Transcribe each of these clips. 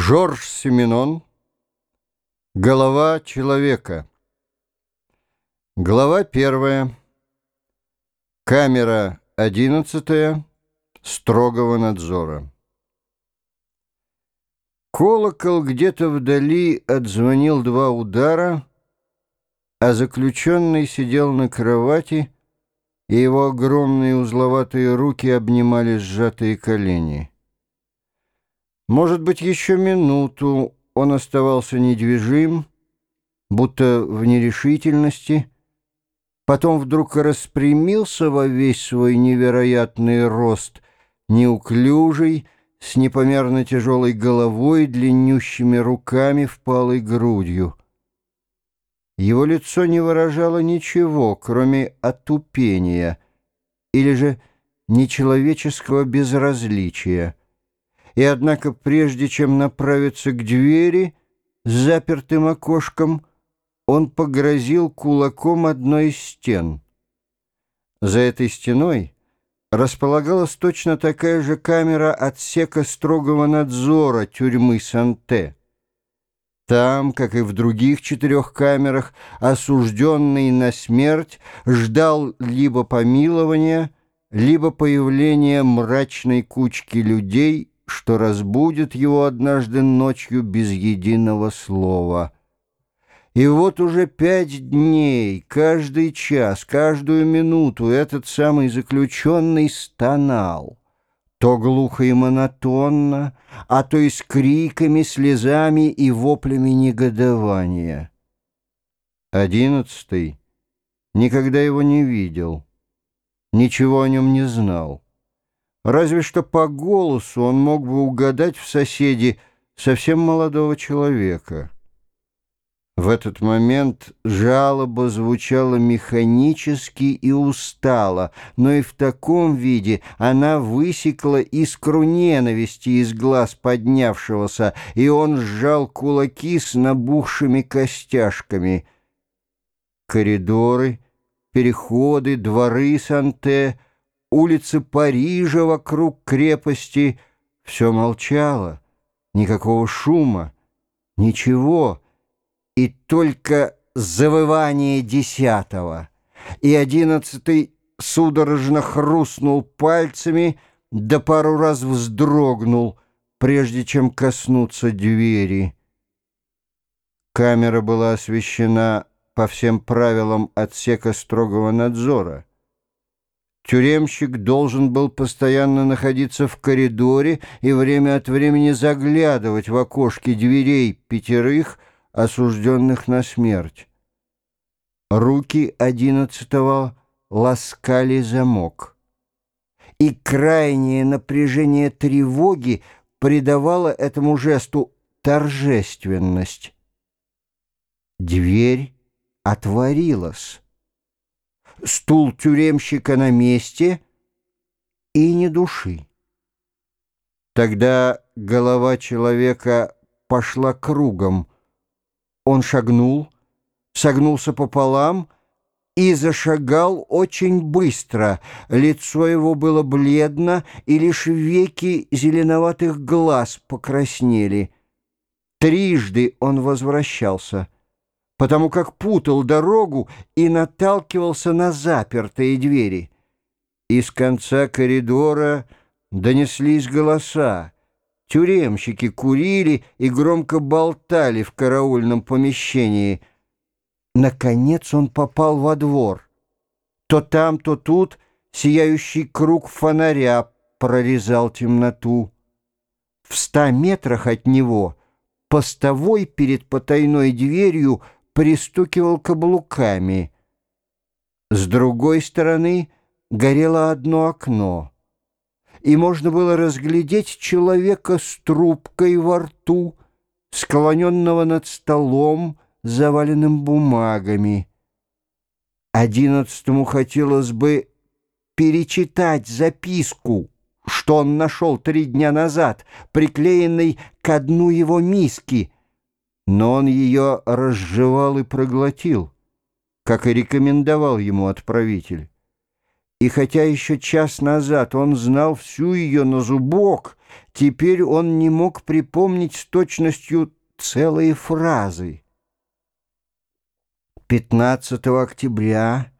Жорж Семенон. Голова человека. Глава первая. Камера одиннадцатая. Строгого надзора. Колокол где-то вдали отзвонил два удара, а заключенный сидел на кровати, и его огромные узловатые руки обнимали сжатые колени. Может быть, еще минуту он оставался недвижим, будто в нерешительности, потом вдруг распрямился во весь свой невероятный рост, неуклюжий, с непомерно тяжелой головой, длиннющими руками, впалой грудью. Его лицо не выражало ничего, кроме отупения или же нечеловеческого безразличия и однако прежде чем направиться к двери с запертым окошком, он погрозил кулаком одной из стен. За этой стеной располагалась точно такая же камера отсека строгого надзора тюрьмы Санте. Там, как и в других четырех камерах, осужденный на смерть ждал либо помилования, либо появления мрачной кучки людей, что разбудит его однажды ночью без единого слова. И вот уже пять дней, каждый час, каждую минуту этот самый заключенный стонал. То глухо и монотонно, а то и с криками, слезами и воплями негодования. Одиннадцатый никогда его не видел, ничего о нем не знал. Разве что по голосу он мог бы угадать в соседи совсем молодого человека. В этот момент жалоба звучала механически и устало, но и в таком виде она высекла искру ненависти из глаз поднявшегося, и он сжал кулаки с набухшими костяшками. Коридоры, переходы, дворы Санте — улицы Парижа вокруг крепости, все молчало, никакого шума, ничего, и только завывание десятого, и одиннадцатый судорожно хрустнул пальцами, да пару раз вздрогнул, прежде чем коснуться двери. Камера была освещена по всем правилам отсека строгого надзора. Тюремщик должен был постоянно находиться в коридоре и время от времени заглядывать в окошки дверей пятерых, осужденных на смерть. Руки одиннадцатого ласкали замок. И крайнее напряжение тревоги придавало этому жесту торжественность. Дверь отворилась стул тюремщика на месте и ни души. Тогда голова человека пошла кругом. Он шагнул, согнулся пополам и зашагал очень быстро. Лицо его было бледно, и лишь веки зеленоватых глаз покраснели. Трижды он возвращался — потому как путал дорогу и наталкивался на запертые двери. Из конца коридора донеслись голоса. Тюремщики курили и громко болтали в караульном помещении. Наконец он попал во двор. То там, то тут сияющий круг фонаря прорезал темноту. В ста метрах от него постовой перед потайной дверью — пристукивал каблуками. С другой стороны горело одно окно, и можно было разглядеть человека с трубкой во рту, склоненного над столом, заваленным бумагами. Одиннадцатому хотелось бы перечитать записку, что он нашел три дня назад, приклеенной к дну его миски — но он ее разжевал и проглотил, как и рекомендовал ему отправитель. И хотя еще час назад он знал всю ее на зубок Теперь он не мог припомнить с точностью целые фразы. 15 октября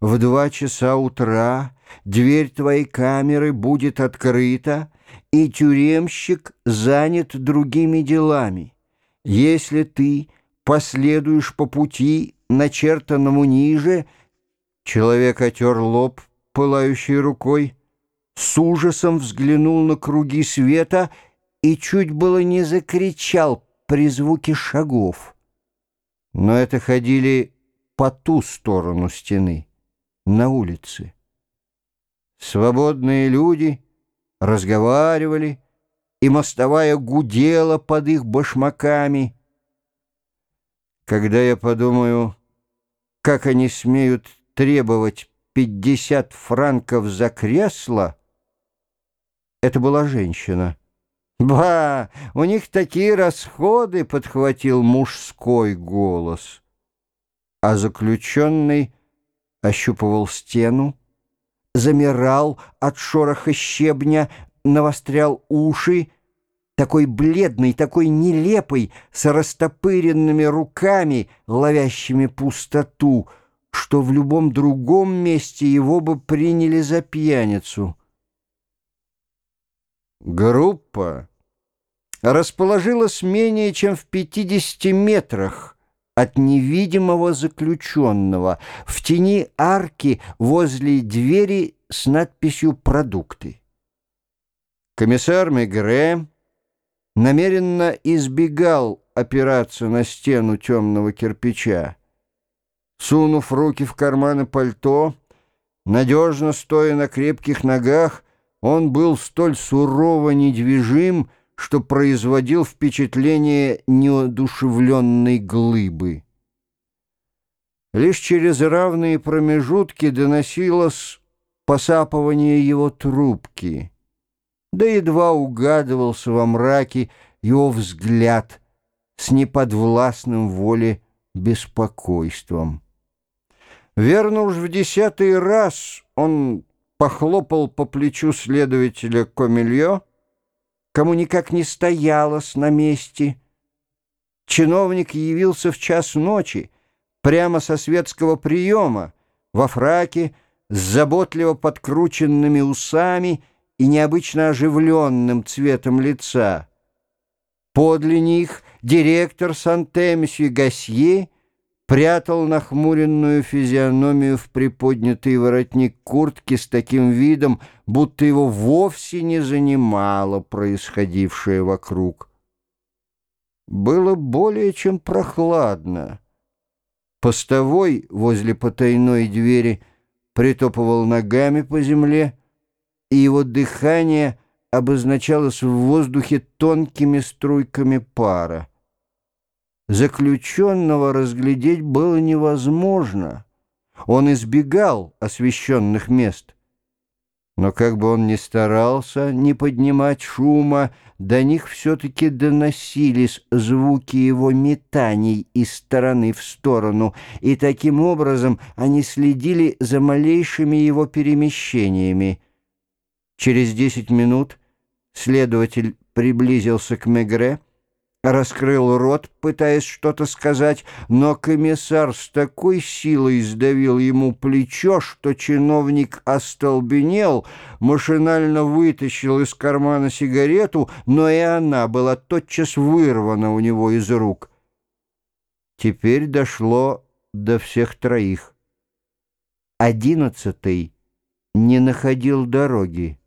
в два часа утра дверь твоей камеры будет открыта, и тюремщик занят другими делами. Если ты последуешь по пути, начертанному ниже, человек отер лоб, пылающей рукой, с ужасом взглянул на круги света и чуть было не закричал при звуке шагов. Но это ходили по ту сторону стены, на улице. Свободные люди разговаривали, и мостовая гудела под их башмаками. Когда я подумаю, как они смеют требовать пятьдесят франков за кресло, это была женщина. «Ба, у них такие расходы!» — подхватил мужской голос. А заключенный ощупывал стену, замирал от шороха щебня, навострял уши, такой бледный, такой нелепый, с растопыренными руками, ловящими пустоту, что в любом другом месте его бы приняли за пьяницу. Группа расположилась менее чем в 50 метрах от невидимого заключенного в тени арки возле двери с надписью «Продукты». Комиссар Мегре намеренно избегал опираться на стену темного кирпича. Сунув руки в карманы пальто, надежно стоя на крепких ногах, он был столь сурово недвижим, что производил впечатление неодушевленной глыбы. Лишь через равные промежутки доносилось посапывание его трубки — да едва угадывался во мраке его взгляд с неподвластным воле беспокойством. Верно уж в десятый раз он похлопал по плечу следователя Комельо, кому никак не стоялось на месте. Чиновник явился в час ночи, прямо со светского приема, во фраке, с заботливо подкрученными усами и необычно оживленным цветом лица. Подле них директор Сантемсью Гасье прятал нахмуренную физиономию в приподнятый воротник куртки с таким видом, будто его вовсе не занимало происходившее вокруг. Было более чем прохладно. Постовой возле потайной двери притопывал ногами по земле, и его дыхание обозначалось в воздухе тонкими струйками пара. Заключенного разглядеть было невозможно. Он избегал освещенных мест. Но как бы он ни старался не поднимать шума, до них все-таки доносились звуки его метаний из стороны в сторону, и таким образом они следили за малейшими его перемещениями. Через десять минут следователь приблизился к Мегре, раскрыл рот, пытаясь что-то сказать, но комиссар с такой силой сдавил ему плечо, что чиновник остолбенел, машинально вытащил из кармана сигарету, но и она была тотчас вырвана у него из рук. Теперь дошло до всех троих. Одиннадцатый не находил дороги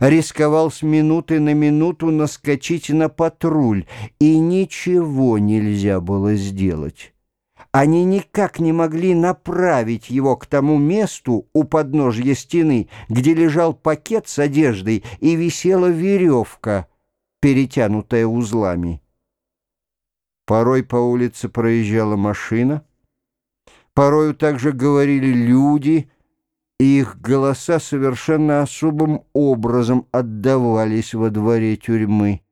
рисковал с минуты на минуту наскочить на патруль, и ничего нельзя было сделать. Они никак не могли направить его к тому месту у подножья стены, где лежал пакет с одеждой и висела веревка, перетянутая узлами. Порой по улице проезжала машина, порою также говорили люди — и их голоса совершенно особым образом отдавались во дворе тюрьмы.